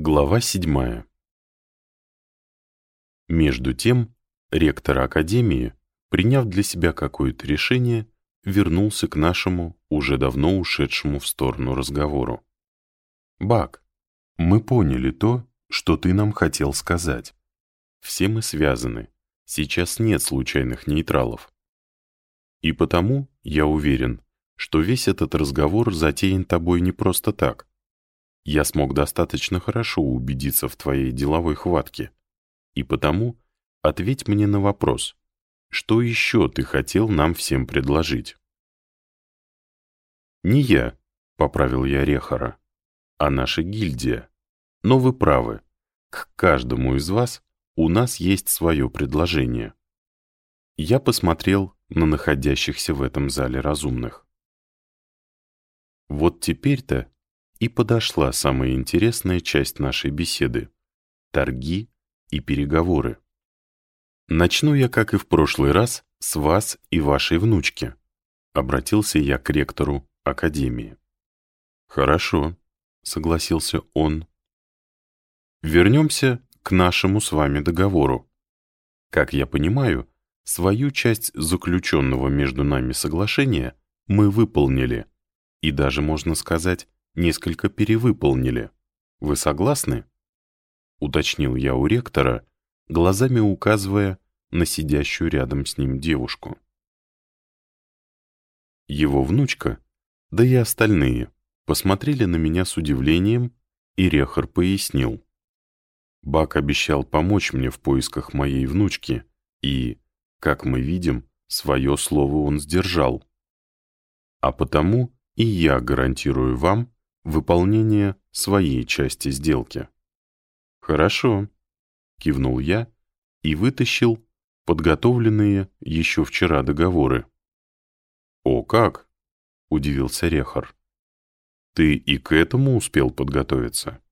Глава седьмая. Между тем, ректор Академии, приняв для себя какое-то решение, вернулся к нашему, уже давно ушедшему в сторону разговору. «Бак, мы поняли то, что ты нам хотел сказать. Все мы связаны, сейчас нет случайных нейтралов. И потому, я уверен, что весь этот разговор затеян тобой не просто так. Я смог достаточно хорошо убедиться в твоей деловой хватке. И потому ответь мне на вопрос, что еще ты хотел нам всем предложить? Не я, поправил я Рехара, а наша гильдия. Но вы правы, к каждому из вас у нас есть свое предложение. Я посмотрел на находящихся в этом зале разумных. Вот теперь-то и подошла самая интересная часть нашей беседы — торги и переговоры. Начну я, как и в прошлый раз, с вас и вашей внучки. Обратился я к ректору Академии. Хорошо, согласился он. Вернемся к нашему с вами договору. Как я понимаю, свою часть заключенного между нами соглашения мы выполнили, и даже, можно сказать, несколько перевыполнили. Вы согласны?» Уточнил я у ректора, глазами указывая на сидящую рядом с ним девушку. Его внучка, да и остальные, посмотрели на меня с удивлением, и Рехар пояснил. Бак обещал помочь мне в поисках моей внучки, и, как мы видим, свое слово он сдержал. А потому и я гарантирую вам выполнение своей части сделки. «Хорошо», — кивнул я и вытащил подготовленные еще вчера договоры. «О, как!» — удивился Рехар. «Ты и к этому успел подготовиться?»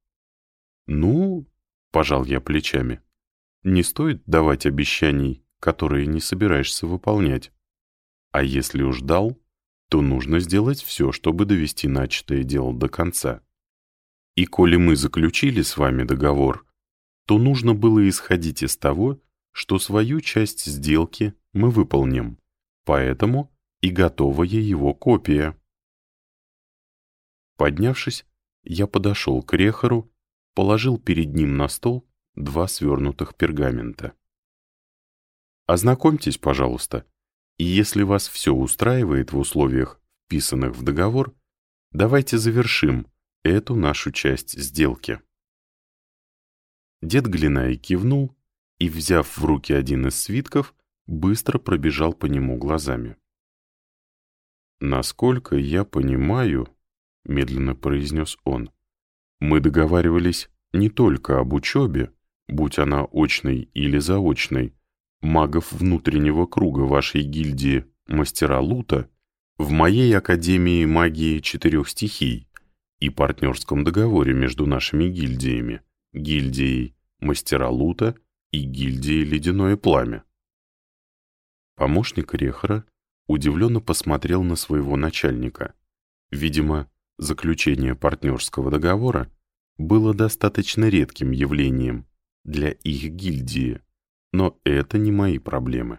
«Ну...» — пожал я плечами. «Не стоит давать обещаний, которые не собираешься выполнять. А если уж дал, то нужно сделать все, чтобы довести начатое дело до конца. И коли мы заключили с вами договор, то нужно было исходить из того, что свою часть сделки мы выполним, поэтому и готовая его копия. Поднявшись, я подошел к Рехару, положил перед ним на стол два свернутых пергамента. Ознакомьтесь, пожалуйста, и если вас все устраивает в условиях, вписанных в договор, давайте завершим эту нашу часть сделки. Дед Глинай кивнул и, взяв в руки один из свитков, быстро пробежал по нему глазами. «Насколько я понимаю», — медленно произнес он, — «мы договаривались не только об учебе, будь она очной или заочной, магов внутреннего круга вашей гильдии «Мастера Лута» в моей Академии магии четырех стихий и партнерском договоре между нашими гильдиями, гильдией «Мастера Лута» и гильдией «Ледяное пламя». Помощник Рехара удивленно посмотрел на своего начальника. Видимо, заключение партнерского договора было достаточно редким явлением для их гильдии, но это не мои проблемы.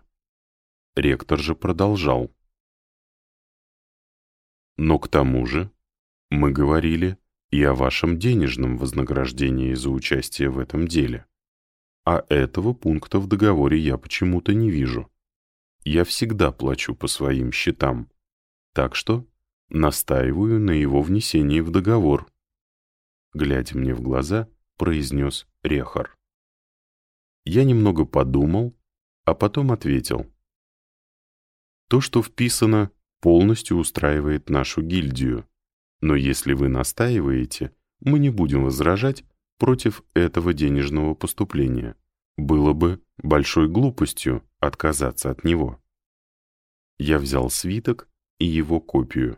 Ректор же продолжал. Но к тому же мы говорили и о вашем денежном вознаграждении за участие в этом деле. А этого пункта в договоре я почему-то не вижу. Я всегда плачу по своим счетам. Так что настаиваю на его внесении в договор. Глядя мне в глаза, произнес Рехар. Я немного подумал, а потом ответил. То, что вписано, полностью устраивает нашу гильдию. Но если вы настаиваете, мы не будем возражать против этого денежного поступления. Было бы большой глупостью отказаться от него. Я взял свиток и его копию.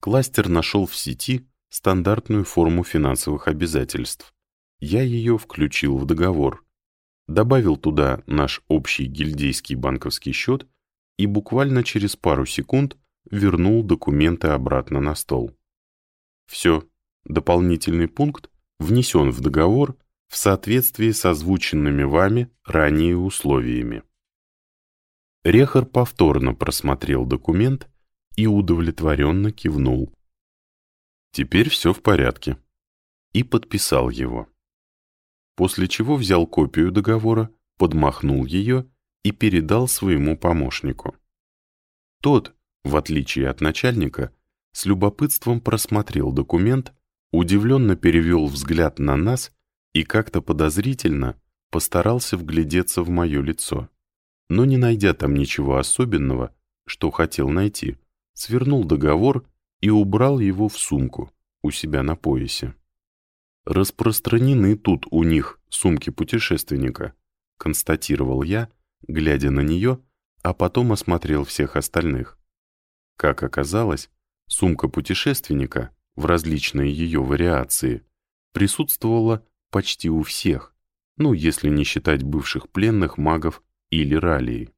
Кластер нашел в сети стандартную форму финансовых обязательств. Я ее включил в договор, добавил туда наш общий гильдейский банковский счет и буквально через пару секунд вернул документы обратно на стол. Все, дополнительный пункт внесен в договор в соответствии с озвученными вами ранее условиями. Рехар повторно просмотрел документ и удовлетворенно кивнул. Теперь все в порядке. И подписал его. После чего взял копию договора, подмахнул ее и передал своему помощнику. Тот, в отличие от начальника, с любопытством просмотрел документ, удивленно перевел взгляд на нас и как-то подозрительно постарался вглядеться в мое лицо. Но не найдя там ничего особенного, что хотел найти, свернул договор и убрал его в сумку у себя на поясе. «Распространены тут у них сумки путешественника», констатировал я, глядя на нее, а потом осмотрел всех остальных. Как оказалось, сумка путешественника в различные ее вариации присутствовала почти у всех, ну, если не считать бывших пленных магов или ралии.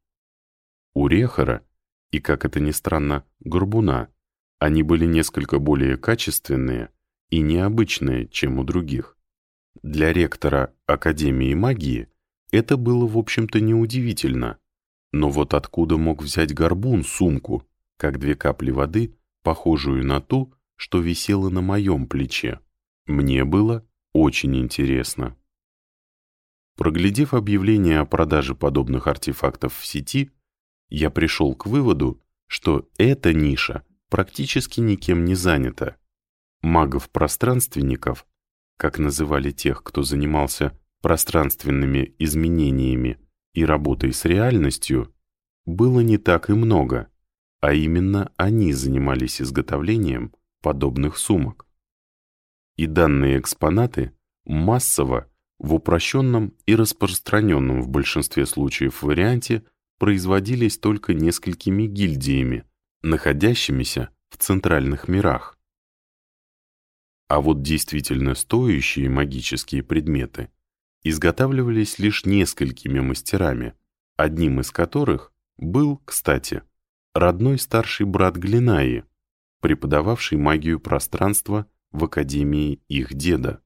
У Рехара, и, как это ни странно, Горбуна, они были несколько более качественные и необычные, чем у других. Для ректора Академии магии это было, в общем-то, неудивительно. Но вот откуда мог взять горбун сумку, как две капли воды, похожую на ту, что висела на моем плече? Мне было очень интересно. Проглядев объявление о продаже подобных артефактов в сети, я пришел к выводу, что эта ниша практически никем не занята. Магов-пространственников, как называли тех, кто занимался пространственными изменениями и работой с реальностью, было не так и много, а именно они занимались изготовлением подобных сумок. И данные экспонаты массово, в упрощенном и распространенном в большинстве случаев варианте производились только несколькими гильдиями, находящимися в центральных мирах. А вот действительно стоящие магические предметы изготавливались лишь несколькими мастерами, одним из которых был, кстати, родной старший брат Глинаи, преподававший магию пространства в академии их деда.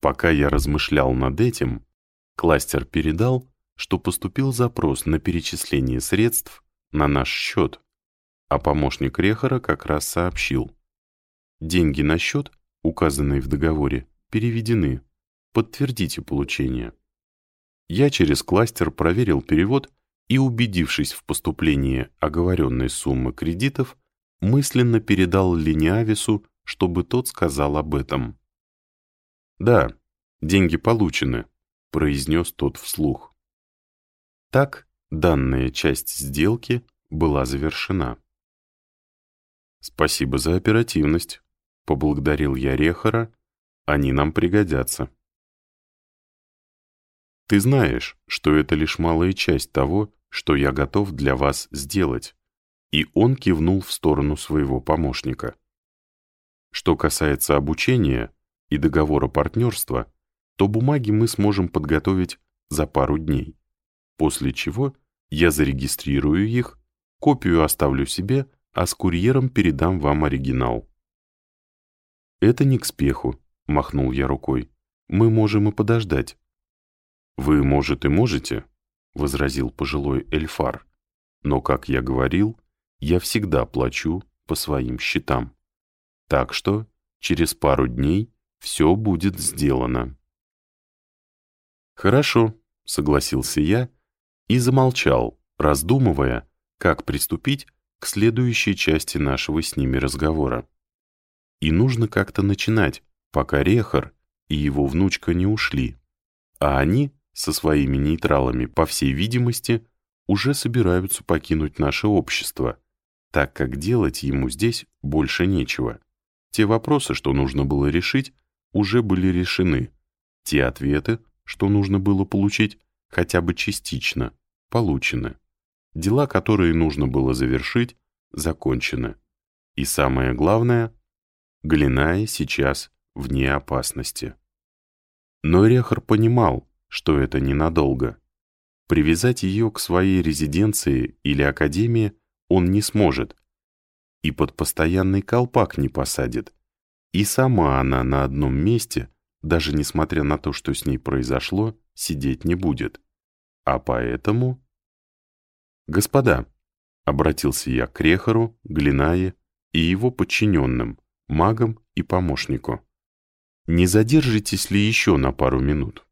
Пока я размышлял над этим, кластер передал, что поступил запрос на перечисление средств на наш счет, а помощник Рехара как раз сообщил. Деньги на счет, указанные в договоре, переведены. Подтвердите получение. Я через кластер проверил перевод и, убедившись в поступлении оговоренной суммы кредитов, мысленно передал Линиавису, чтобы тот сказал об этом. «Да, деньги получены», — произнес тот вслух. Так данная часть сделки была завершена. «Спасибо за оперативность», — поблагодарил я Рехара. «Они нам пригодятся». «Ты знаешь, что это лишь малая часть того, что я готов для вас сделать». И он кивнул в сторону своего помощника. Что касается обучения и договора партнерства, то бумаги мы сможем подготовить за пару дней, после чего я зарегистрирую их, копию оставлю себе, а с курьером передам вам оригинал. «Это не к спеху», — махнул я рукой. «Мы можем и подождать». «Вы, может, и можете», — возразил пожилой Эльфар. «Но, как я говорил, я всегда плачу по своим счетам. Так что через пару дней все будет сделано». «Хорошо», — согласился я и замолчал, раздумывая, как приступить к следующей части нашего с ними разговора. И нужно как-то начинать, пока Рехар и его внучка не ушли, а они со своими нейтралами, по всей видимости, уже собираются покинуть наше общество, так как делать ему здесь больше нечего. Те вопросы, что нужно было решить, уже были решены. Те ответы, что нужно было получить, хотя бы частично, получены. Дела, которые нужно было завершить, закончены. И самое главное, Глиная сейчас вне опасности. Но Рехар понимал, что это ненадолго. Привязать ее к своей резиденции или академии он не сможет. И под постоянный колпак не посадит. И сама она на одном месте даже несмотря на то, что с ней произошло, сидеть не будет. А поэтому... «Господа», — обратился я к Рехару, Глинае и его подчиненным, магам и помощнику. «Не задержитесь ли еще на пару минут?»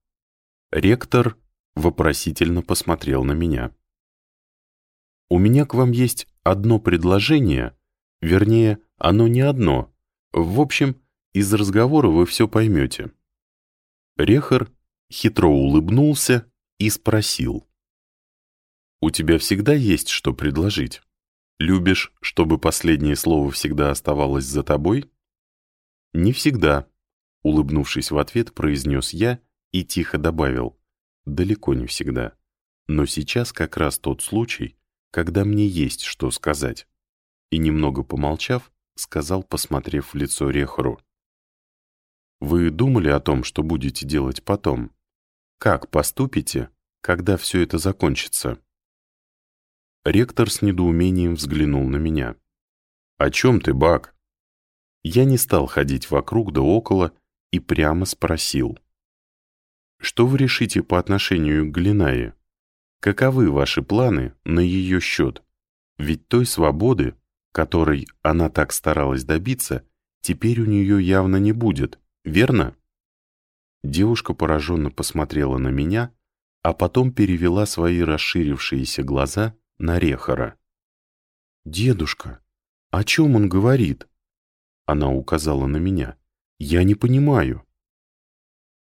Ректор вопросительно посмотрел на меня. «У меня к вам есть одно предложение, вернее, оно не одно. В общем, из разговора вы все поймете». Рехар хитро улыбнулся и спросил. «У тебя всегда есть что предложить? Любишь, чтобы последнее слово всегда оставалось за тобой?» «Не всегда», — улыбнувшись в ответ, произнес я и тихо добавил. «Далеко не всегда. Но сейчас как раз тот случай, когда мне есть что сказать». И немного помолчав, сказал, посмотрев в лицо Рехору. «Вы думали о том, что будете делать потом? Как поступите, когда все это закончится?» Ректор с недоумением взглянул на меня. «О чем ты, Бак?» Я не стал ходить вокруг да около и прямо спросил. «Что вы решите по отношению к Глинае? Каковы ваши планы на ее счет? Ведь той свободы, которой она так старалась добиться, теперь у нее явно не будет, верно?» Девушка пораженно посмотрела на меня, а потом перевела свои расширившиеся глаза на Рехара. «Дедушка, о чем он говорит?» Она указала на меня. «Я не понимаю».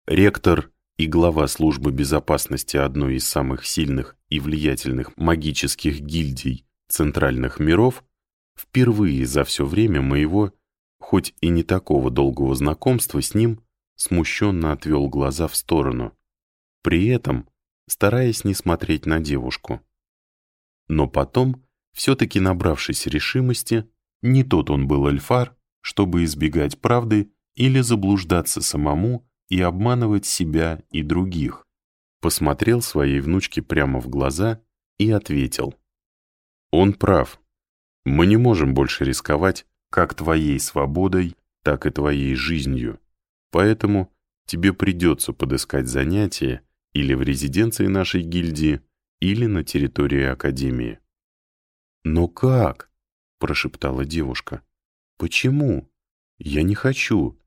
Ректор и глава службы безопасности одной из самых сильных и влиятельных магических гильдий центральных миров впервые за все время моего, хоть и не такого долгого знакомства с ним, смущенно отвел глаза в сторону, при этом стараясь не смотреть на девушку. Но потом, все-таки набравшись решимости, не тот он был эльфар, чтобы избегать правды или заблуждаться самому и обманывать себя и других, посмотрел своей внучке прямо в глаза и ответил. Он прав. Мы не можем больше рисковать как твоей свободой, так и твоей жизнью. Поэтому тебе придется подыскать занятие или в резиденции нашей гильдии, или на территории Академии. «Но как?» — прошептала девушка. «Почему? Я не хочу.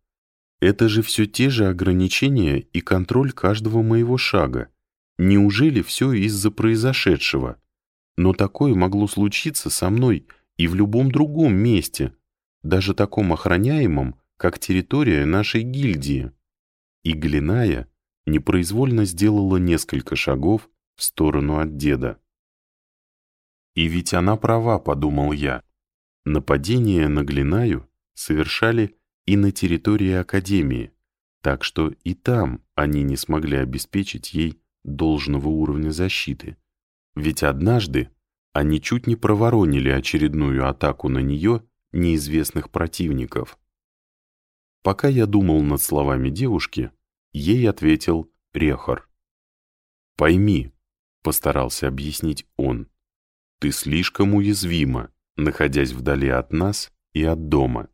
Это же все те же ограничения и контроль каждого моего шага. Неужели все из-за произошедшего? Но такое могло случиться со мной и в любом другом месте, даже таком охраняемом, как территория нашей гильдии. И Глиная непроизвольно сделала несколько шагов в сторону от деда. И ведь она права, подумал я. Нападение на Глинаю совершали и на территории Академии, так что и там они не смогли обеспечить ей должного уровня защиты. Ведь однажды они чуть не проворонили очередную атаку на нее неизвестных противников. Пока я думал над словами девушки, ей ответил Рехор. «Пойми», — постарался объяснить он, — «ты слишком уязвима, находясь вдали от нас и от дома,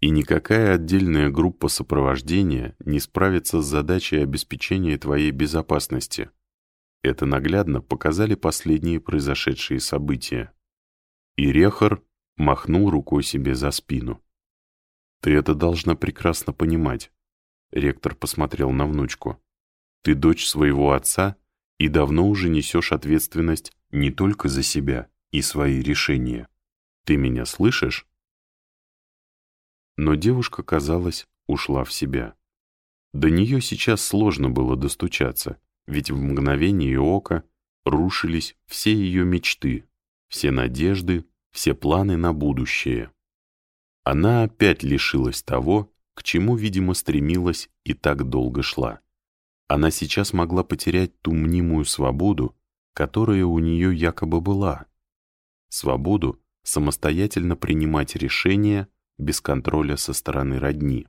и никакая отдельная группа сопровождения не справится с задачей обеспечения твоей безопасности. Это наглядно показали последние произошедшие события. И Рехар махнул рукой себе за спину. «Ты это должна прекрасно понимать», — ректор посмотрел на внучку. «Ты дочь своего отца и давно уже несешь ответственность не только за себя и свои решения. Ты меня слышишь?» Но девушка, казалось, ушла в себя. До нее сейчас сложно было достучаться, ведь в мгновение ока рушились все ее мечты, все надежды, все планы на будущее. Она опять лишилась того, к чему, видимо, стремилась и так долго шла. Она сейчас могла потерять ту мнимую свободу, которая у нее якобы была. Свободу самостоятельно принимать решения без контроля со стороны родни.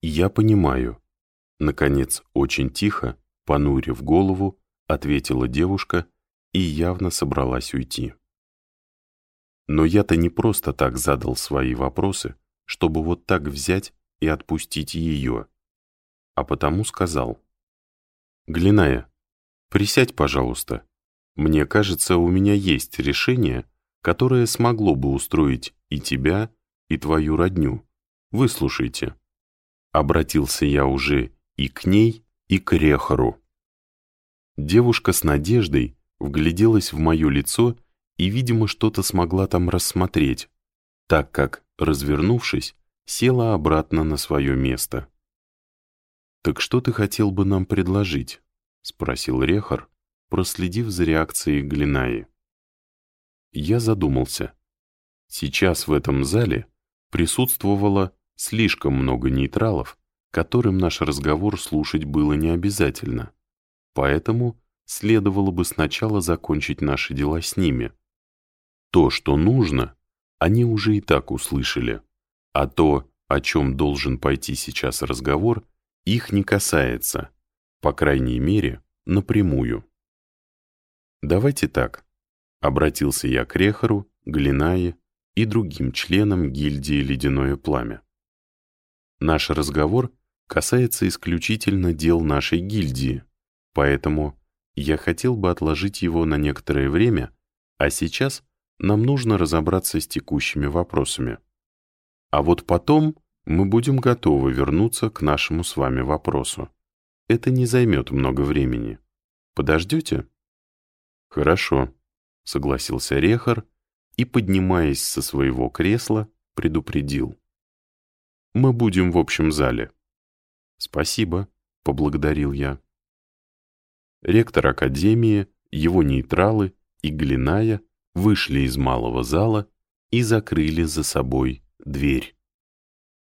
«Я понимаю», — наконец, очень тихо, понурив голову, ответила девушка и явно собралась уйти. Но я-то не просто так задал свои вопросы, чтобы вот так взять и отпустить ее. А потому сказал. «Глиная, присядь, пожалуйста. Мне кажется, у меня есть решение, которое смогло бы устроить и тебя, и твою родню. Выслушайте». Обратился я уже и к ней, и к Рехару. Девушка с надеждой вгляделась в мое лицо и, видимо, что-то смогла там рассмотреть, так как, развернувшись, села обратно на свое место. «Так что ты хотел бы нам предложить?» — спросил Рехар, проследив за реакцией Глинаи. Я задумался. Сейчас в этом зале присутствовало слишком много нейтралов, которым наш разговор слушать было не обязательно. Поэтому следовало бы сначала закончить наши дела с ними. То, что нужно, они уже и так услышали, а то, о чем должен пойти сейчас разговор, их не касается, по крайней мере, напрямую. «Давайте так», — обратился я к Рехару, Глинае и другим членам гильдии «Ледяное пламя». Наш разговор касается исключительно дел нашей гильдии, поэтому я хотел бы отложить его на некоторое время, а сейчас нам нужно разобраться с текущими вопросами. А вот потом мы будем готовы вернуться к нашему с вами вопросу. Это не займет много времени. Подождете? Хорошо, согласился Рехар и, поднимаясь со своего кресла, предупредил. Мы будем в общем зале. Спасибо, поблагодарил я. Ректор Академии, его нейтралы и Глиная вышли из малого зала и закрыли за собой дверь.